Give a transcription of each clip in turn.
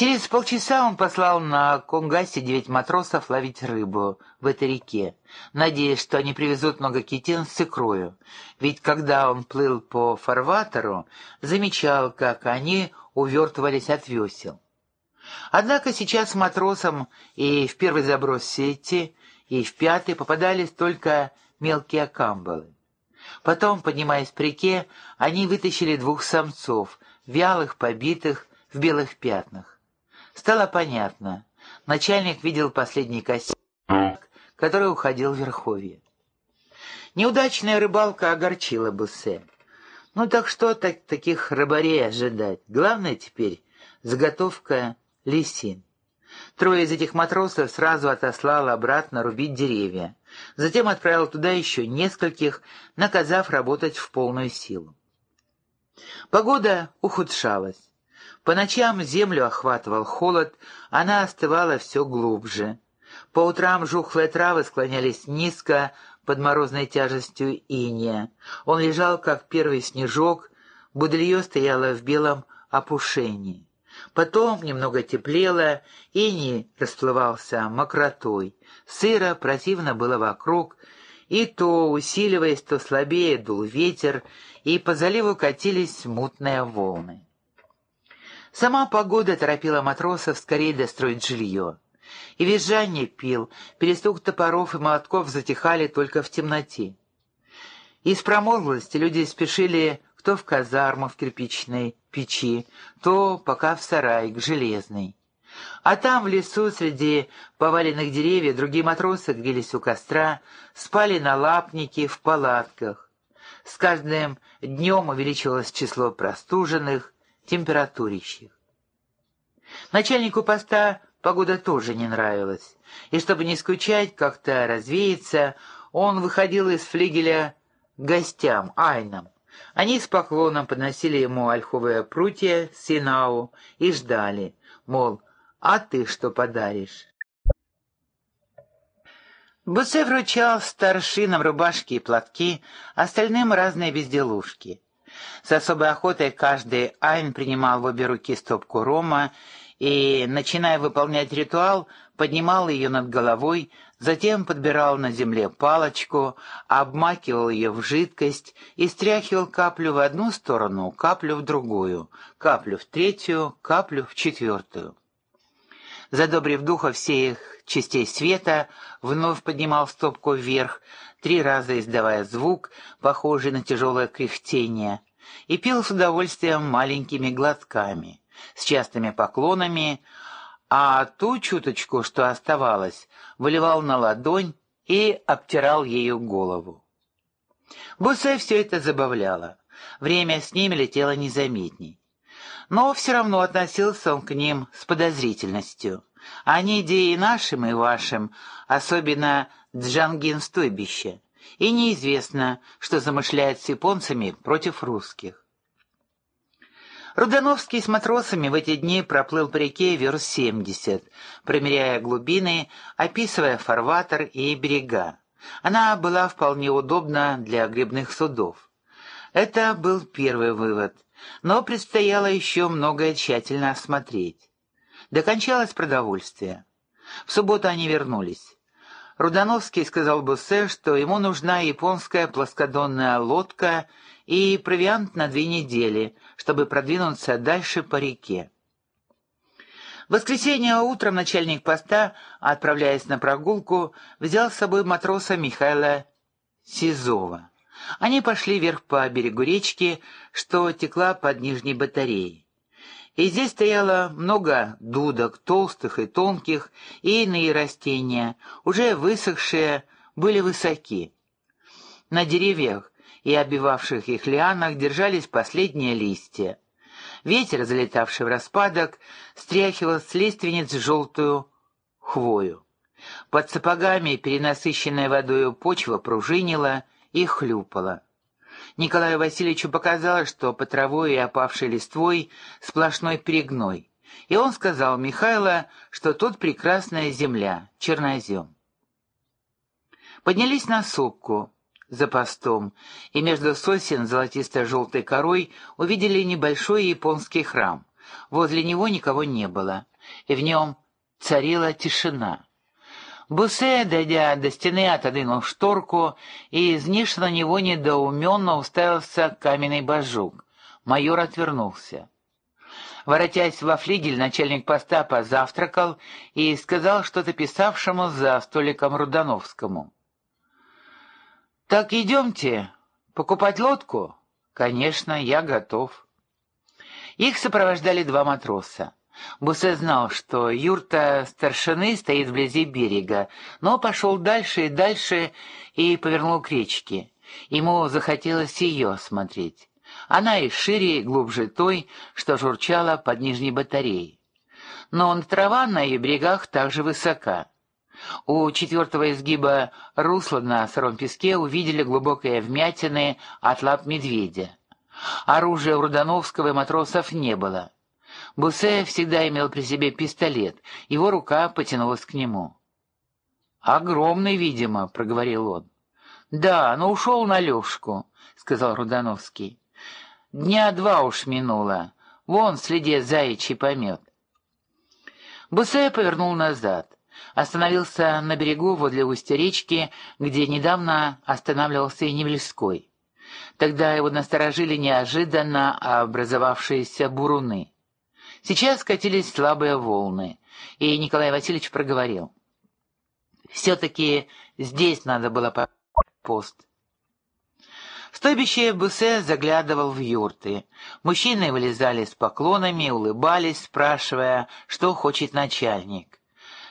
Через полчаса он послал на Конгасе девять матросов ловить рыбу в этой реке, надеясь, что они привезут много китин с икрою, ведь когда он плыл по фарватеру, замечал, как они увертывались от весел. Однако сейчас матросам и в первый заброс сети, и в пятый попадались только мелкие камбалы. Потом, поднимаясь по реке, они вытащили двух самцов, вялых, побитых, в белых пятнах. Стало понятно. Начальник видел последний косяк, который уходил в Верховье. Неудачная рыбалка огорчила Буссе. Ну так что так, таких рыбарей ожидать? Главное теперь заготовка лисин. Трое из этих матросов сразу отослал обратно рубить деревья. Затем отправил туда еще нескольких, наказав работать в полную силу. Погода ухудшалась. По ночам землю охватывал холод, она остывала все глубже. По утрам жухлые травы склонялись низко под морозной тяжестью иния. Он лежал, как первый снежок, буделье стояло в белом опушении. Потом немного теплело, иней расплывался мокротой. Сыро, противно было вокруг, и то, усиливаясь, то слабее дул ветер, и по заливу катились мутные волны. Сама погода торопила матросов скорее достроить жилье. И визжание пил, перестук топоров и молотков затихали только в темноте. Из промозглости люди спешили кто в казарму в кирпичной печи, то пока в сарай, к железной. А там, в лесу, среди поваленных деревьев, другие матросы грелись у костра, спали на лапнике, в палатках. С каждым днем увеличивалось число простуженных, температурищих. Начальнику поста погода тоже не нравилась, и чтобы не скучать, как-то развеяться, он выходил из флигеля гостям, айнам. Они с поклоном подносили ему ольховые прутья, синау и ждали, мол, а ты что подаришь? Бусе вручал старшинам рубашки и платки, остальным разные безделушки. С особой охотой каждый Айн принимал в обе руки стопку рома и, начиная выполнять ритуал, поднимал ее над головой, затем подбирал на земле палочку, обмакивал ее в жидкость и стряхивал каплю в одну сторону, каплю в другую, каплю в третью, каплю в четвертую. Задобрив духа всех частей света, вновь поднимал стопку вверх, три раза издавая звук, похожий на тяжелое кряхтение, и пил с удовольствием маленькими глотками, с частыми поклонами, а ту чуточку, что оставалось, выливал на ладонь и обтирал ею голову. Бусе все это забавляло. Время с ними летело незаметней. Но все равно относился он к ним с подозрительностью. Они идеи нашим и вашим, особенно Джангин стойбище, и неизвестно, что замышляет с японцами против русских. Рудановский с матросами в эти дни проплыл по реке верст семьдесят, промеряя глубины, описывая фарватер и берега. Она была вполне удобна для грибных судов. Это был первый вывод, но предстояло еще многое тщательно осмотреть. Докончалось продовольствие. В субботу они вернулись. Рудановский сказал Буссе, что ему нужна японская плоскодонная лодка и провиант на две недели, чтобы продвинуться дальше по реке. В воскресенье утром начальник поста, отправляясь на прогулку, взял с собой матроса Михаила Сизова. Они пошли вверх по берегу речки, что текла под нижней батареей. И здесь стояло много дудок, толстых и тонких, и иные растения, уже высохшие, были высоки. На деревьях и обивавших их лианах держались последние листья. Ветер, залетавший в распадок, стряхивал с лиственниц желтую хвою. Под сапогами перенасыщенная водою почва пружинила и хлюпала. Николаю Васильевичу показалось, что по травой и опавшей листвой сплошной перегной, и он сказал Михайло, что тут прекрасная земля, чернозем. Поднялись на сопку за постом, и между сосен золотисто-желтой корой увидели небольшой японский храм, возле него никого не было, и в нем царила тишина. Бусе, дойдя до стены, отодвинул шторку, и из ниши на него недоуменно уставился каменный божук. Майор отвернулся. Воротясь во флигель, начальник поста позавтракал и сказал что-то писавшему за столиком Рудановскому. «Так идемте покупать лодку?» «Конечно, я готов». Их сопровождали два матроса. Бусе знал, что юрта старшины стоит вблизи берега, но пошел дальше и дальше и повернул к речке. Ему захотелось ее смотреть. Она и шире, и глубже той, что журчала под нижней батареей. Но трава на ее берегах также высока. У четвертого изгиба русла на сыром песке увидели глубокие вмятины от лап медведя. Оружия у Рудановского и матросов не было. Бусе всегда имел при себе пистолет, его рука потянулась к нему. «Огромный, видимо», — проговорил он. «Да, но ушел на Левшку», — сказал Рудановский. «Дня два уж минуло. Вон, следе заячий помет». Бусе повернул назад. Остановился на берегу возле устья речки, где недавно останавливался и Невельской. Тогда его насторожили неожиданно образовавшиеся буруны. Сейчас скатились слабые волны, и Николай Васильевич проговорил. «Все-таки здесь надо было пост». В стойбище Бусе заглядывал в юрты. Мужчины вылезали с поклонами, улыбались, спрашивая, что хочет начальник.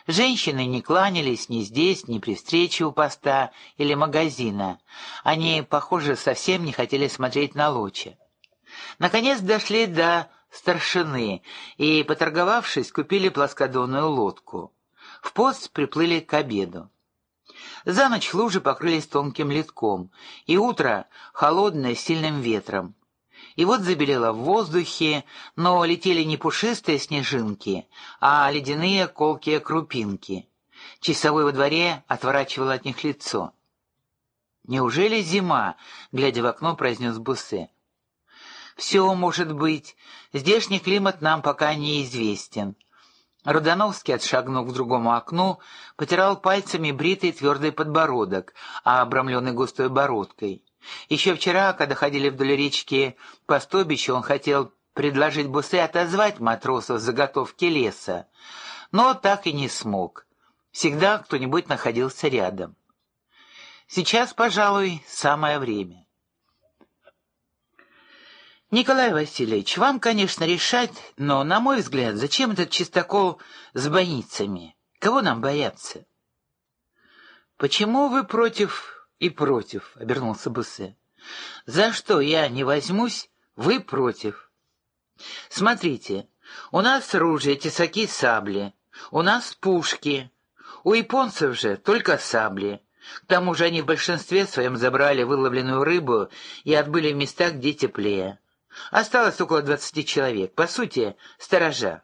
Женщины не кланялись ни здесь, ни при встрече у поста или магазина. Они, похоже, совсем не хотели смотреть на Луча. Наконец дошли до старшины и, поторговавшись, купили плоскодонную лодку. В пост приплыли к обеду. За ночь лужи покрылись тонким литком, и утро холодное с сильным ветром. И вот забелело в воздухе, но летели не пушистые снежинки, а ледяные колкие крупинки. Часовой во дворе отворачивал от них лицо. «Неужели зима?» — глядя в окно, произнес Буссе. «Все может быть. Здешний климат нам пока неизвестен». Рудановский, отшагнув к другому окну, потирал пальцами бритый твердый подбородок, а обрамленный густой бородкой. Еще вчера, когда ходили вдоль речки по стобищу, он хотел предложить Бусе отозвать матросов с заготовки леса, но так и не смог. Всегда кто-нибудь находился рядом. Сейчас, пожалуй, самое время. «Николай Васильевич, вам, конечно, решать, но, на мой взгляд, зачем этот чистокол с больницами? Кого нам бояться?» «Почему вы против и против?» — обернулся Буссе. «За что я не возьмусь, вы против. Смотрите, у нас оружие, тесаки, сабли, у нас пушки, у японцев же только сабли». К тому же они в большинстве своем забрали выловленную рыбу и отбыли в местах, где теплее. Осталось около двадцати человек. По сути, сторожа.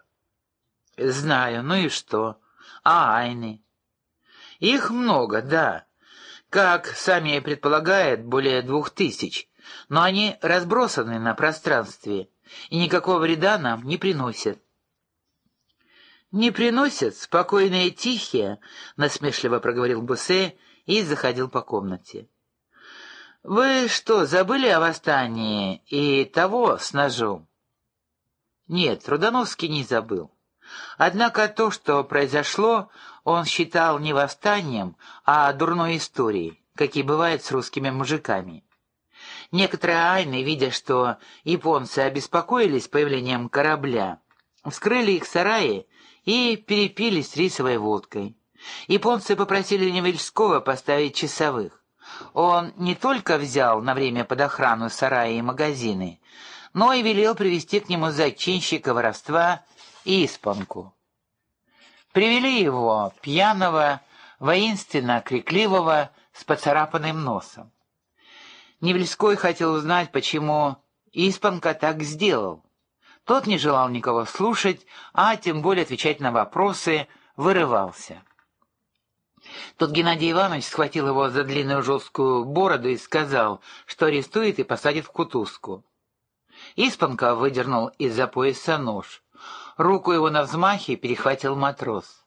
Знаю, ну и что? А айны? Их много, да. Как сами предполагают, более двух тысяч. Но они разбросаны на пространстве и никакого вреда нам не приносят. «Не приносят, спокойные и тихие», — насмешливо проговорил Бусе и заходил по комнате. «Вы что, забыли о восстании и того с ножом?» Нет, Рудановский не забыл. Однако то, что произошло, он считал не восстанием, а дурной историей, как и бывает с русскими мужиками. Некоторые айны, видя, что японцы обеспокоились появлением корабля, вскрыли их сараи и перепились рисовой водкой. Японцы попросили Невельского поставить часовых. Он не только взял на время под охрану сараи и магазины, но и велел привести к нему зачинщика воровства и испанку. Привели его, пьяного, воинственно крикливого, с поцарапанным носом. Невельской хотел узнать, почему испанка так сделал. Тот не желал никого слушать, а тем более отвечать на вопросы, вырывался. Тут Геннадий Иванович схватил его за длинную жесткую бороду и сказал, что арестует и посадит в кутузку. Испанка выдернул из-за пояса нож. Руку его на взмахе перехватил матрос.